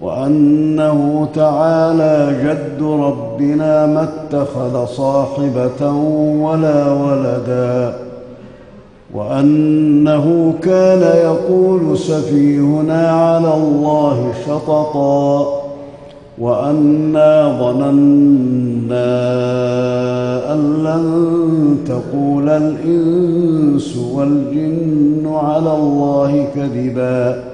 وأنه تعالى جد ربنا ما اتخذ صاحبة ولا ولدا وأنه كان يقول سفيهنا على الله شططا وأنا ظننا أن لن تقول الإنس والجن على الله كذبا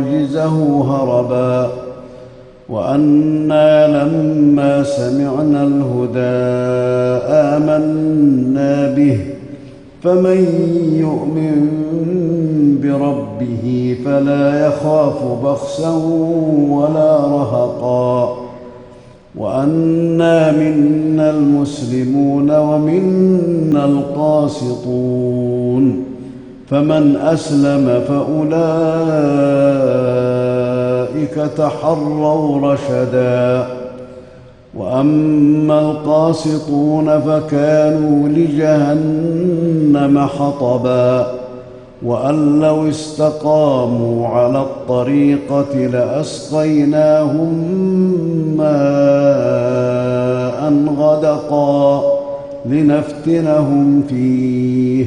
نعجزه هربا وأنا لما سمعنا الهدى آمنا به فمن يؤمن بربه فلا يخاف بخسا ولا رهقا وأنا منا المسلمون ومنا القاسطون فمن أسلم فأولئك تحروا رشدا. وأما القاسطون فكانوا لجهنم حطبا. وأن لو استقاموا على الطريقة لأسقيناهم ماء غدقا لنفتنهم فيه.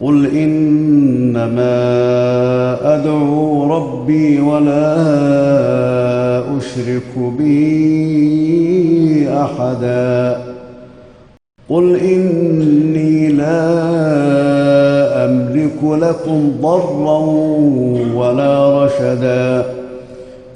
قل انما ادعو ربي ولا اشرك به احدا قل اني لا املك لكم ضرا ولا رشدا